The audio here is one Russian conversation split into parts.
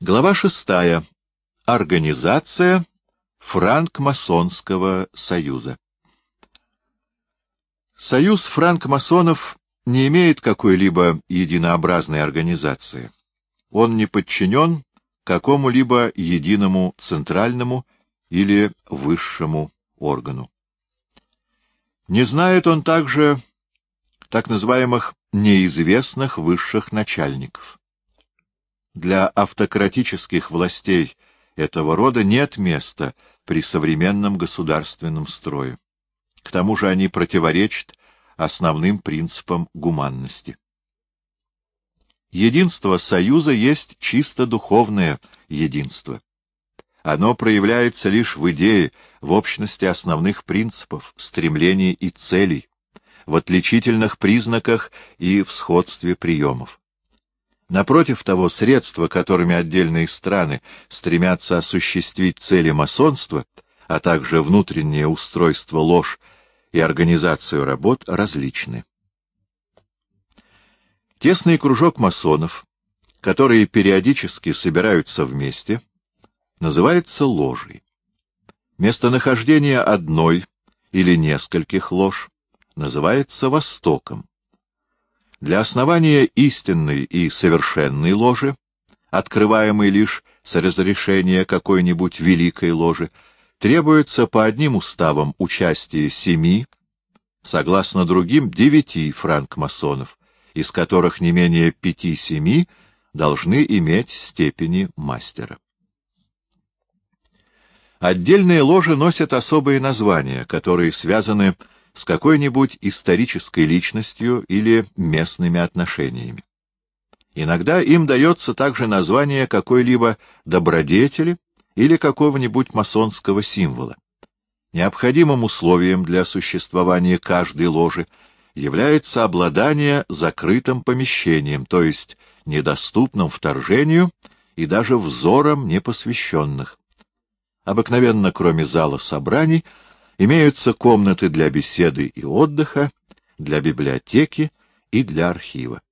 Глава шестая. Организация Франк-масонского союза. Союз франк-масонов не имеет какой-либо единообразной организации. Он не подчинен какому-либо единому центральному или высшему органу. Не знает он также так называемых неизвестных высших начальников. Для автократических властей этого рода нет места при современном государственном строе. К тому же они противоречат основным принципам гуманности. Единство Союза есть чисто духовное единство. Оно проявляется лишь в идее, в общности основных принципов, стремлений и целей, в отличительных признаках и в сходстве приемов. Напротив того, средства, которыми отдельные страны стремятся осуществить цели масонства, а также внутреннее устройство ложь и организацию работ, различны. Тесный кружок масонов, которые периодически собираются вместе, называется ложей. Местонахождение одной или нескольких лож называется Востоком. Для основания истинной и совершенной ложи, открываемой лишь с разрешения какой-нибудь великой ложи, требуется по одним уставам участие семи, согласно другим девяти франкмасонов, из которых не менее пяти-семи должны иметь степени мастера. Отдельные ложи носят особые названия, которые связаны с с какой-нибудь исторической личностью или местными отношениями. Иногда им дается также название какой-либо добродетели или какого-нибудь масонского символа. Необходимым условием для существования каждой ложи является обладание закрытым помещением, то есть недоступным вторжению и даже взором непосвященных. Обыкновенно, кроме зала собраний, Имеются комнаты для беседы и отдыха, для библиотеки и для архива.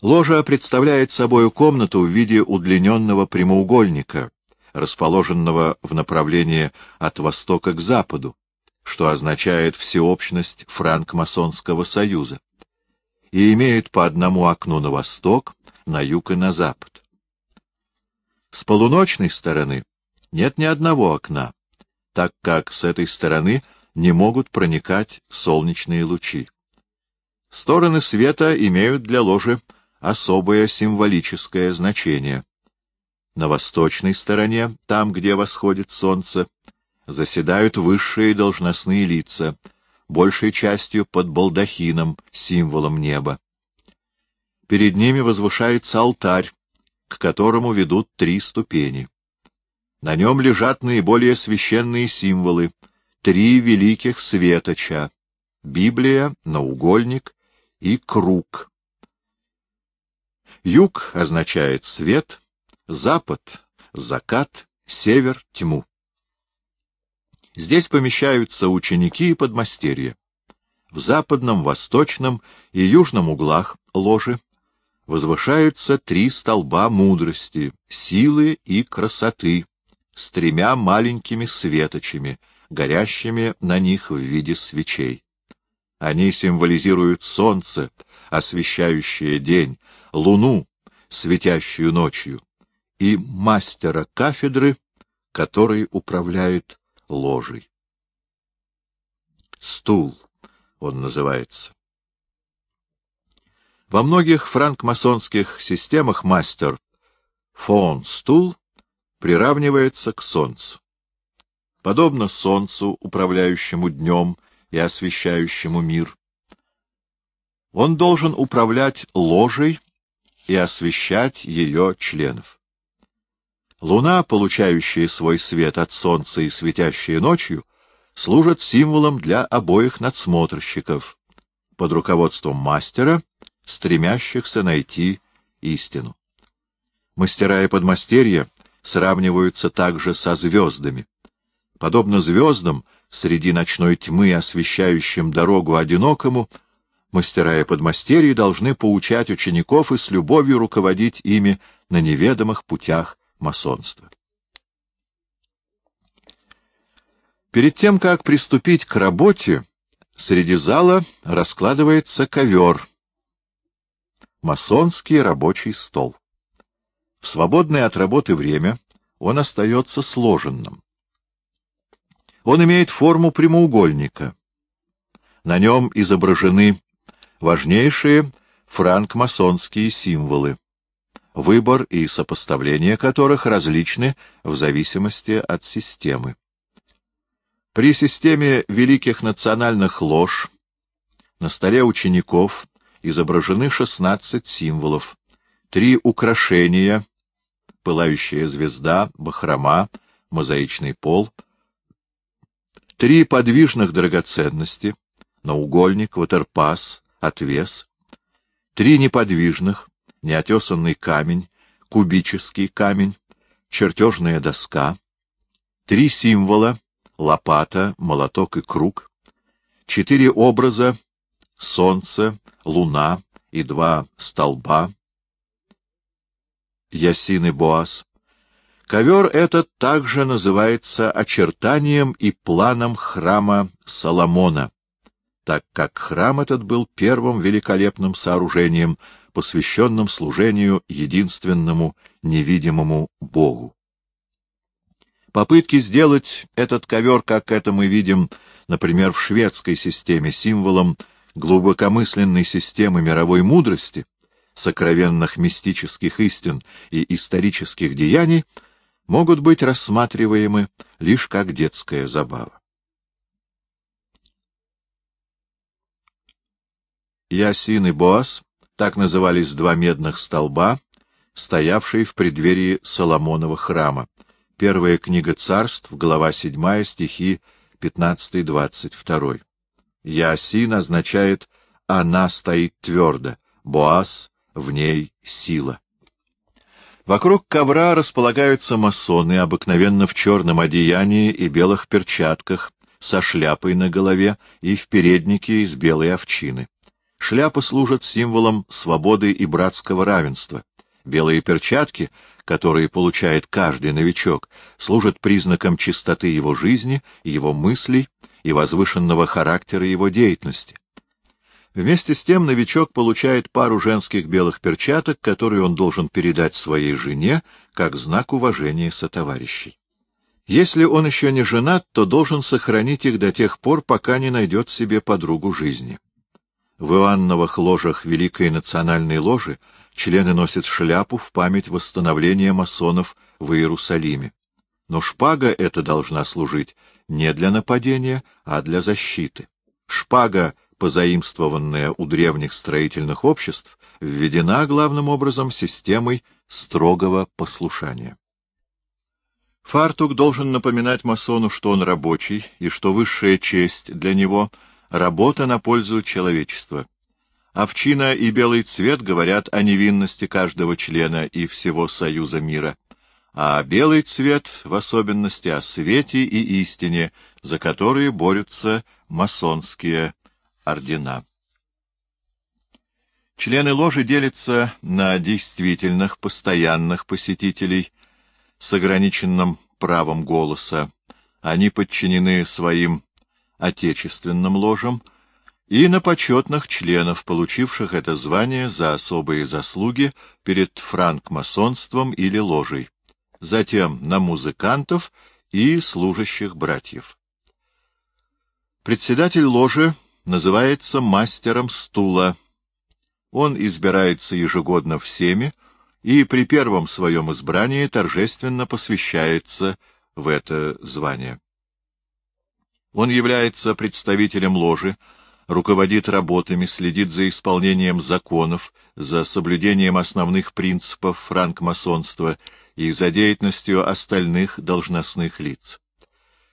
Ложа представляет собой комнату в виде удлиненного прямоугольника, расположенного в направлении от востока к западу, что означает всеобщность франк-масонского союза, и имеет по одному окну на восток, на юг и на запад. С полуночной стороны нет ни одного окна, так как с этой стороны не могут проникать солнечные лучи. Стороны света имеют для ложи особое символическое значение. На восточной стороне, там, где восходит солнце, заседают высшие должностные лица, большей частью под балдахином, символом неба. Перед ними возвышается алтарь, к которому ведут три ступени. На нем лежат наиболее священные символы, три великих светоча — Библия, наугольник и круг. Юг означает свет, запад — закат, север — тьму. Здесь помещаются ученики и подмастерья. В западном, восточном и южном углах ложи возвышаются три столба мудрости, силы и красоты, с тремя маленькими светочами, горящими на них в виде свечей. Они символизируют солнце, освещающее день, луну, светящую ночью, и мастера кафедры, который управляет ложей. Стул он называется. Во многих франкмасонских системах мастер фон стул приравнивается к Солнцу. Подобно Солнцу, управляющему днем и освещающему мир, он должен управлять ложей и освещать ее членов. Луна, получающая свой свет от Солнца и светящая ночью, служат символом для обоих надсмотрщиков, под руководством мастера, стремящихся найти истину. Мастера и подмастерья сравниваются также со звездами. Подобно звездам, среди ночной тьмы, освещающим дорогу одинокому, мастера и подмастерья должны поучать учеников и с любовью руководить ими на неведомых путях масонства. Перед тем, как приступить к работе, среди зала раскладывается ковер, масонский рабочий стол. В свободное от работы время он остается сложенным. Он имеет форму прямоугольника. На нем изображены важнейшие франкмасонские символы, выбор и сопоставление которых различны в зависимости от системы. При системе великих национальных лож на столе учеников изображены 16 символов, три украшения, пылающая звезда, бахрома, мозаичный пол, три подвижных драгоценности, наугольник, ватерпас, отвес, три неподвижных, неотесанный камень, кубический камень, чертежная доска, три символа, лопата, молоток и круг, четыре образа, солнце, луна и два столба, Ясин и Боас. Ковер этот также называется очертанием и планом храма Соломона, так как храм этот был первым великолепным сооружением, посвященным служению единственному невидимому Богу. Попытки сделать этот ковер, как это мы видим, например, в шведской системе, символом глубокомысленной системы мировой мудрости, сокровенных мистических истин и исторических деяний, могут быть рассматриваемы лишь как детская забава. Ясин и Боас, так назывались два медных столба, стоявшие в преддверии Соломонова храма. Первая книга царств, глава 7, стихи 15-22. Ясин означает «она стоит твердо», Боас — «в ней сила». Вокруг ковра располагаются масоны, обыкновенно в черном одеянии и белых перчатках, со шляпой на голове и в переднике из белой овчины. Шляпа служит символом свободы и братского равенства. Белые перчатки, которые получает каждый новичок, служат признаком чистоты его жизни, его мыслей и возвышенного характера его деятельности. Вместе с тем новичок получает пару женских белых перчаток, которые он должен передать своей жене, как знак уважения сотоварищей. Если он еще не женат, то должен сохранить их до тех пор, пока не найдет себе подругу жизни. В Иоанновых ложах Великой национальной ложи члены носят шляпу в память восстановления масонов в Иерусалиме. Но шпага эта должна служить не для нападения, а для защиты. Шпага, позаимствованная у древних строительных обществ, введена главным образом системой строгого послушания. Фартук должен напоминать масону, что он рабочий, и что высшая честь для него — Работа на пользу человечества. Овчина и белый цвет говорят о невинности каждого члена и всего союза мира, а белый цвет в особенности о свете и истине, за которые борются масонские ордена. Члены ложи делятся на действительных, постоянных посетителей с ограниченным правом голоса. Они подчинены своим отечественным ложам и на почетных членов, получивших это звание за особые заслуги перед франкмасонством или ложей, затем на музыкантов и служащих братьев. Председатель ложи называется мастером стула. Он избирается ежегодно всеми и при первом своем избрании торжественно посвящается в это звание. Он является представителем ложи, руководит работами, следит за исполнением законов, за соблюдением основных принципов франкмасонства и за деятельностью остальных должностных лиц.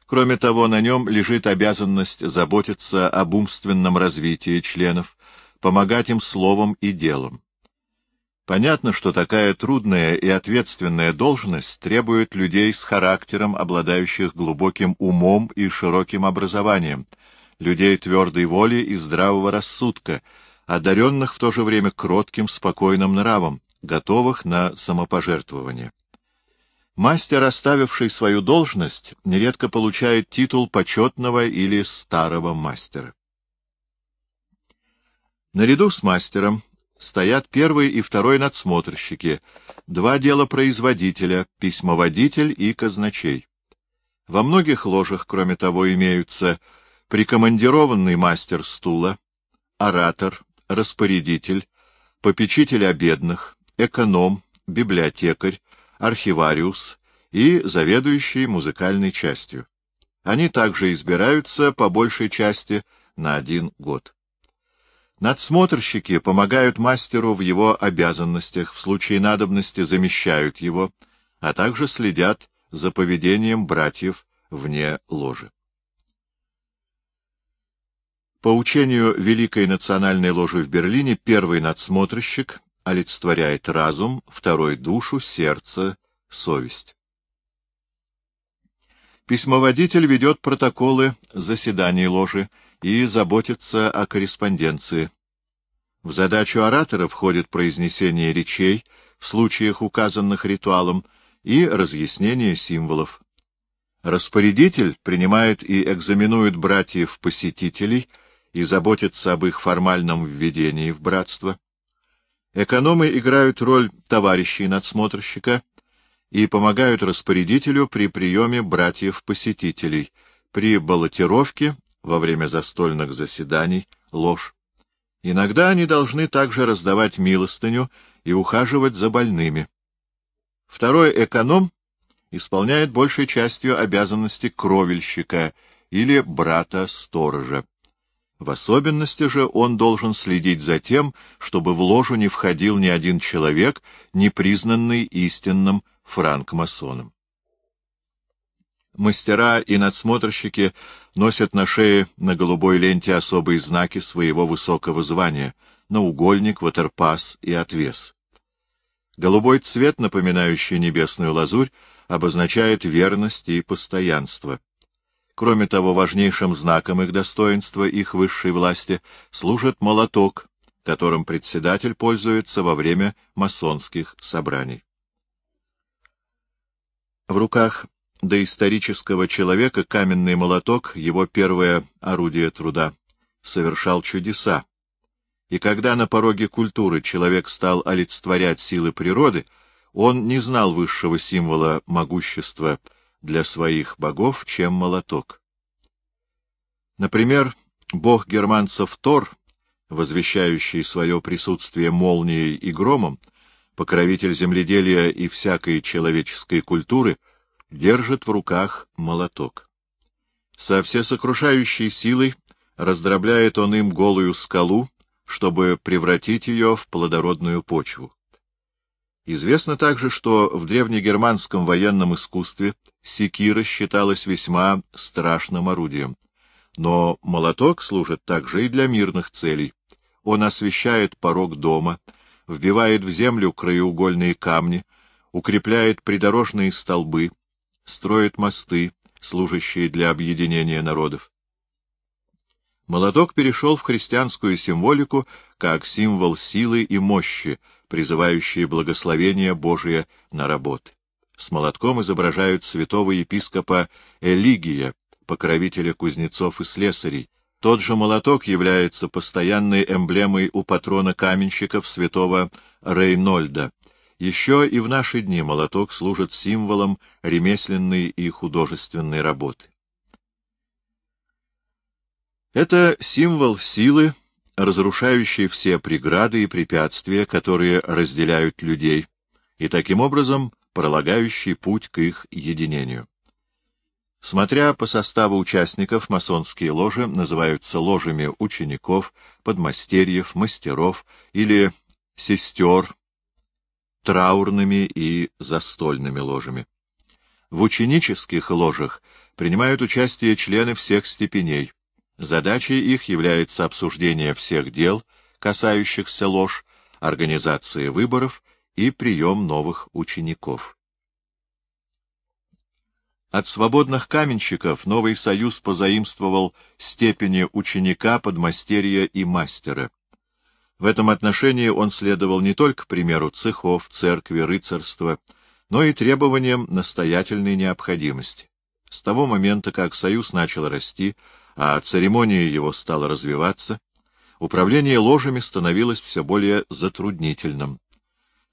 Кроме того, на нем лежит обязанность заботиться об умственном развитии членов, помогать им словом и делом. Понятно, что такая трудная и ответственная должность требует людей с характером, обладающих глубоким умом и широким образованием, людей твердой воли и здравого рассудка, одаренных в то же время кротким, спокойным нравом, готовых на самопожертвование. Мастер, оставивший свою должность, нередко получает титул почетного или старого мастера. Наряду с мастером стоят первый и второй надсмотрщики, два делопроизводителя, письмоводитель и казначей. Во многих ложах, кроме того, имеются прикомандированный мастер стула, оратор, распорядитель, попечитель о бедных, эконом, библиотекарь, архивариус и заведующий музыкальной частью. Они также избираются по большей части на один год. Надсмотрщики помогают мастеру в его обязанностях, в случае надобности замещают его, а также следят за поведением братьев вне ложи. По учению Великой национальной ложи в Берлине первый надсмотрщик олицетворяет разум, второй — душу, сердце, совесть. Письмоводитель ведет протоколы заседаний ложи и заботится о корреспонденции. В задачу оратора входит произнесение речей в случаях, указанных ритуалом, и разъяснение символов. Распорядитель принимает и экзаменует братьев-посетителей и заботится об их формальном введении в братство. Экономы играют роль товарищей надсмотрщика и помогают распорядителю при приеме братьев-посетителей, при баллотировке, во время застольных заседаний, ложь. Иногда они должны также раздавать милостыню и ухаживать за больными. Второй эконом исполняет большей частью обязанности кровельщика или брата-сторожа. В особенности же он должен следить за тем, чтобы в ложу не входил ни один человек, не признанный истинным франкмасоном. Мастера и надсмотрщики носят на шее на голубой ленте особые знаки своего высокого звания — наугольник, ватерпас и отвес. Голубой цвет, напоминающий небесную лазурь, обозначает верность и постоянство. Кроме того, важнейшим знаком их достоинства, их высшей власти, служит молоток, которым председатель пользуется во время масонских собраний. В руках доисторического человека каменный молоток, его первое орудие труда, совершал чудеса. И когда на пороге культуры человек стал олицетворять силы природы, он не знал высшего символа могущества для своих богов, чем молоток. Например, бог германцев Тор, возвещающий свое присутствие молнией и громом, покровитель земледелия и всякой человеческой культуры, держит в руках молоток. Со всесокрушающей силой раздробляет он им голую скалу, чтобы превратить ее в плодородную почву. Известно также, что в древнегерманском военном искусстве секира считалась весьма страшным орудием. Но молоток служит также и для мирных целей. Он освещает порог дома, вбивает в землю краеугольные камни, укрепляет придорожные столбы, строит мосты, служащие для объединения народов. Молоток перешел в христианскую символику как символ силы и мощи, призывающие благословение Божие на работы. С молотком изображают святого епископа Элигия, покровителя кузнецов и слесарей. Тот же молоток является постоянной эмблемой у патрона каменщиков святого Рейнольда. Еще и в наши дни молоток служит символом ремесленной и художественной работы. Это символ силы, разрушающей все преграды и препятствия, которые разделяют людей, и таким образом пролагающий путь к их единению. Смотря по составу участников, масонские ложи называются ложами учеников, подмастерьев, мастеров или сестер, траурными и застольными ложами. В ученических ложах принимают участие члены всех степеней, Задачей их является обсуждение всех дел, касающихся лож, организация выборов и прием новых учеников. От свободных каменщиков новый союз позаимствовал степени ученика, подмастерья и мастера. В этом отношении он следовал не только примеру цехов, церкви, рыцарства, но и требованиям настоятельной необходимости. С того момента, как союз начал расти, а церемония его стала развиваться, управление ложами становилось все более затруднительным.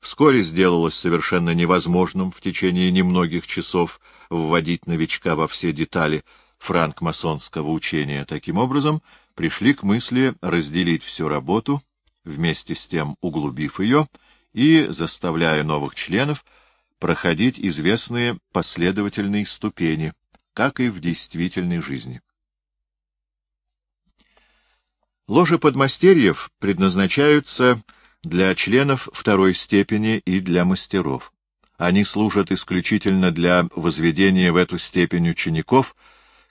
Вскоре сделалось совершенно невозможным в течение немногих часов вводить новичка во все детали франкмасонского учения. Таким образом, пришли к мысли разделить всю работу, вместе с тем углубив ее и заставляя новых членов проходить известные последовательные ступени, как и в действительной жизни. Ложи подмастерьев предназначаются для членов второй степени и для мастеров. Они служат исключительно для возведения в эту степень учеников,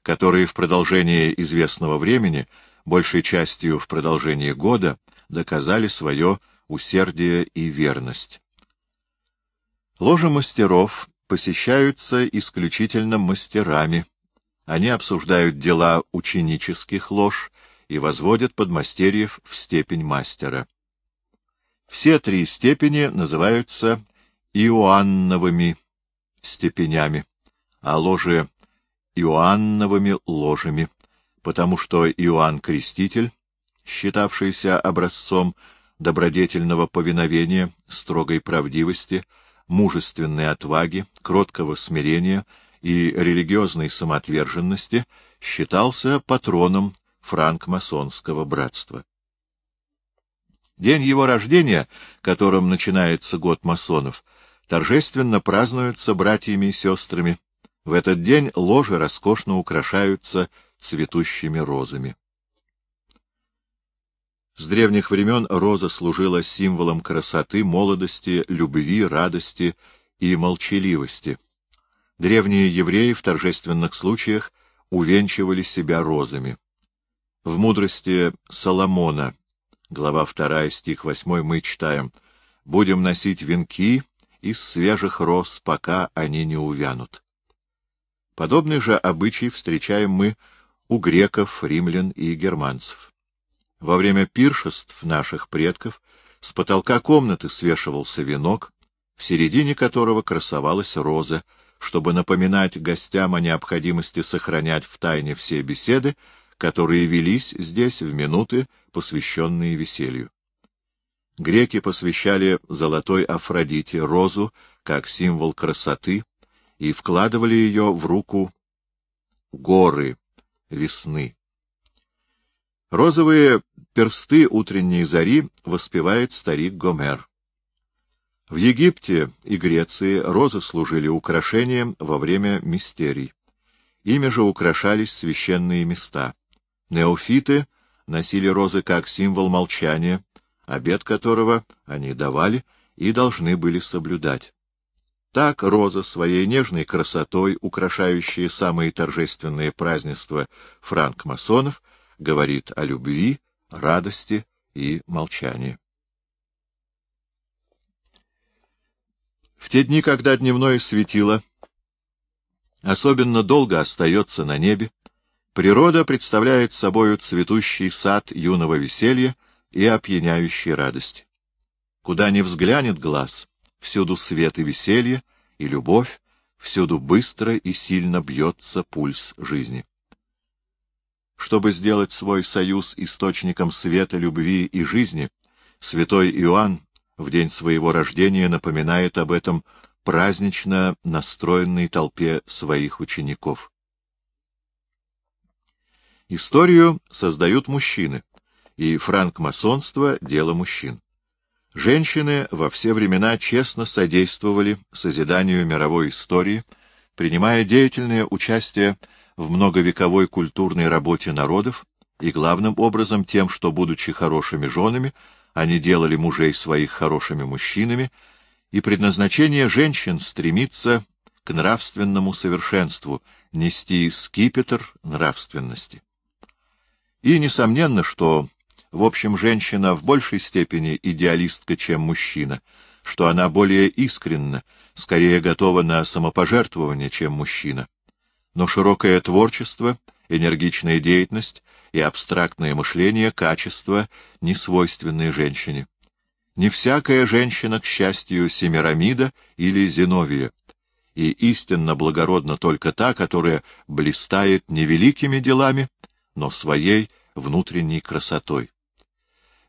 которые в продолжении известного времени, большей частью в продолжении года, доказали свое усердие и верность. Ложи мастеров посещаются исключительно мастерами. Они обсуждают дела ученических лож и возводят подмастерьев в степень мастера. Все три степени называются Иоанновыми степенями, а ложи — Иоанновыми ложами, потому что Иоанн Креститель, считавшийся образцом добродетельного повиновения, строгой правдивости, мужественной отваги, кроткого смирения и религиозной самоотверженности, считался патроном франкмасонского братства. День его рождения, которым начинается год масонов, торжественно празднуется братьями и сестрами. В этот день ложи роскошно украшаются цветущими розами. С древних времен роза служила символом красоты, молодости, любви, радости и молчаливости. Древние евреи в торжественных случаях увенчивали себя розами. В мудрости Соломона, глава 2, стих 8, мы читаем «Будем носить венки из свежих роз, пока они не увянут». Подобный же обычай встречаем мы у греков, римлян и германцев. Во время пиршеств наших предков с потолка комнаты свешивался венок, в середине которого красовалась роза, чтобы напоминать гостям о необходимости сохранять в тайне все беседы, которые велись здесь в минуты, посвященные веселью. Греки посвящали золотой Афродите розу как символ красоты и вкладывали ее в руку горы весны. Розовые персты утренней зари воспевает старик Гомер. В Египте и Греции розы служили украшением во время мистерий. Ими же украшались священные места. Неофиты носили розы как символ молчания, обет которого они давали и должны были соблюдать. Так роза своей нежной красотой, украшающая самые торжественные празднества франкмасонов, говорит о любви, радости и молчании. В те дни, когда дневное светило особенно долго остается на небе, природа представляет собою цветущий сад юного веселья и опьяняющей радости. Куда ни взглянет глаз, всюду свет и веселье, и любовь, всюду быстро и сильно бьется пульс жизни чтобы сделать свой союз источником света, любви и жизни, святой Иоанн в день своего рождения напоминает об этом празднично настроенной толпе своих учеников. Историю создают мужчины, и франкмасонство — дело мужчин. Женщины во все времена честно содействовали созиданию мировой истории, принимая деятельное участие в многовековой культурной работе народов и главным образом тем, что, будучи хорошими женами, они делали мужей своих хорошими мужчинами, и предназначение женщин стремится к нравственному совершенству, нести скипетр нравственности. И несомненно, что, в общем, женщина в большей степени идеалистка, чем мужчина, что она более искренна, скорее готова на самопожертвование, чем мужчина, но широкое творчество, энергичная деятельность и абстрактное мышление — качества, не свойственные женщине. Не всякая женщина, к счастью, Семирамида или Зиновия, и истинно благородна только та, которая блистает не великими делами, но своей внутренней красотой.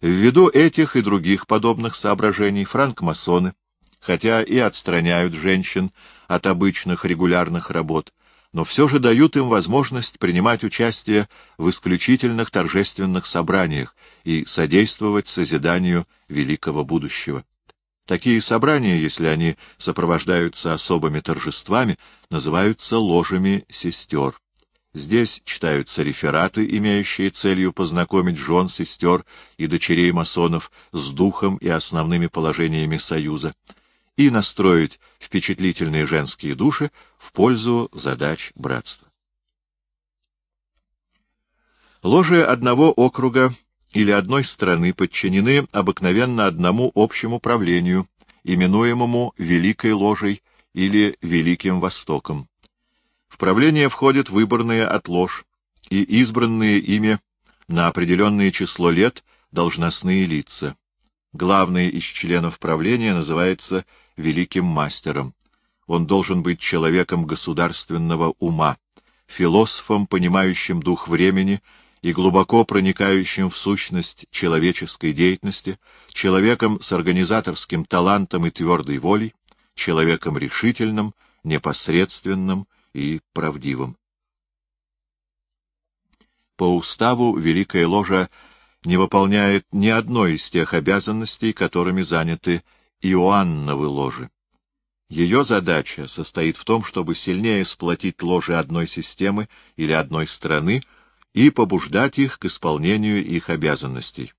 Ввиду этих и других подобных соображений франкмасоны, хотя и отстраняют женщин от обычных регулярных работ, но все же дают им возможность принимать участие в исключительных торжественных собраниях и содействовать созиданию великого будущего. Такие собрания, если они сопровождаются особыми торжествами, называются ложами сестер. Здесь читаются рефераты, имеющие целью познакомить жен, сестер и дочерей масонов с духом и основными положениями Союза и настроить впечатлительные женские души в пользу задач братства. Ложи одного округа или одной страны подчинены обыкновенно одному общему правлению, именуемому Великой Ложей или Великим Востоком. В правление входят выборные от лож и избранные ими на определенное число лет должностные лица. Главный из членов правления называется великим мастером. Он должен быть человеком государственного ума, философом, понимающим дух времени и глубоко проникающим в сущность человеческой деятельности, человеком с организаторским талантом и твердой волей, человеком решительным, непосредственным, и правдивым. По уставу Великая Ложа не выполняет ни одной из тех обязанностей, которыми заняты Иоанновы ложи. Ее задача состоит в том, чтобы сильнее сплотить ложи одной системы или одной страны и побуждать их к исполнению их обязанностей.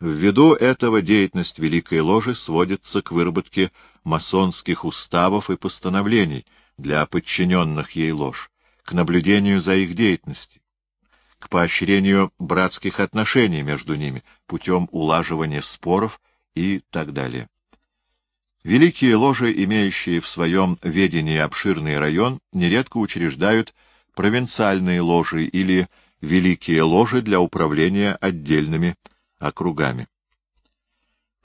Ввиду этого деятельность Великой Ложи сводится к выработке масонских уставов и постановлений — для подчиненных ей ложь, к наблюдению за их деятельностью, к поощрению братских отношений между ними путем улаживания споров и так далее. Великие ложи, имеющие в своем ведении обширный район, нередко учреждают провинциальные ложи или великие ложи для управления отдельными округами.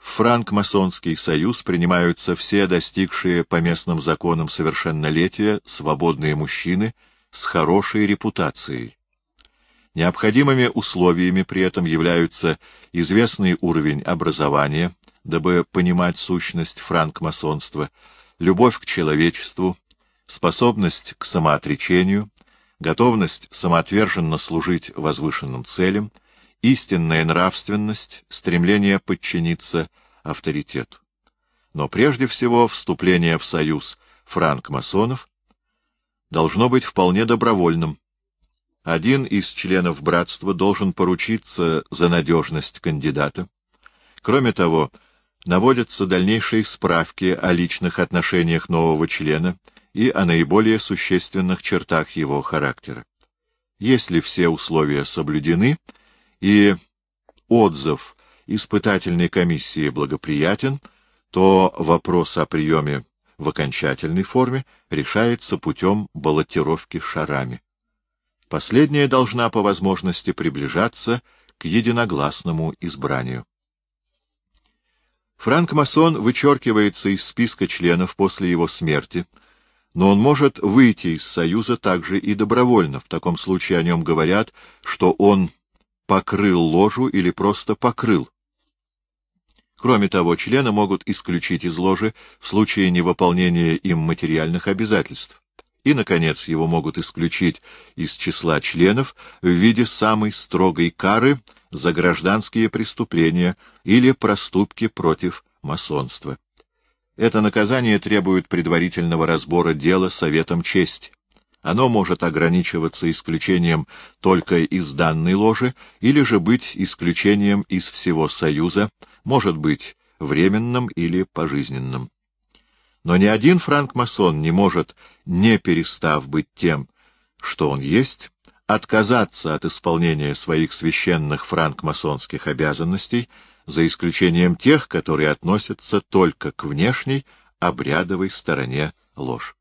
В франк-масонский союз принимаются все достигшие по местным законам совершеннолетия свободные мужчины с хорошей репутацией. Необходимыми условиями при этом являются известный уровень образования, дабы понимать сущность франк-масонства, любовь к человечеству, способность к самоотречению, готовность самоотверженно служить возвышенным целям — истинная нравственность, стремление подчиниться авторитету. Но прежде всего вступление в союз франк-масонов должно быть вполне добровольным. Один из членов братства должен поручиться за надежность кандидата. Кроме того, наводятся дальнейшие справки о личных отношениях нового члена и о наиболее существенных чертах его характера. Если все условия соблюдены, и отзыв испытательной комиссии благоприятен, то вопрос о приеме в окончательной форме решается путем баллотировки шарами. Последняя должна по возможности приближаться к единогласному избранию. Франк-масон вычеркивается из списка членов после его смерти, но он может выйти из Союза также и добровольно. В таком случае о нем говорят, что он покрыл ложу или просто покрыл. Кроме того, члены могут исключить из ложи в случае невыполнения им материальных обязательств. И, наконец, его могут исключить из числа членов в виде самой строгой кары за гражданские преступления или проступки против масонства. Это наказание требует предварительного разбора дела Советом чести. Оно может ограничиваться исключением только из данной ложи или же быть исключением из всего Союза, может быть временным или пожизненным. Но ни один франк-масон не может, не перестав быть тем, что он есть, отказаться от исполнения своих священных франк-масонских обязанностей, за исключением тех, которые относятся только к внешней обрядовой стороне ложь.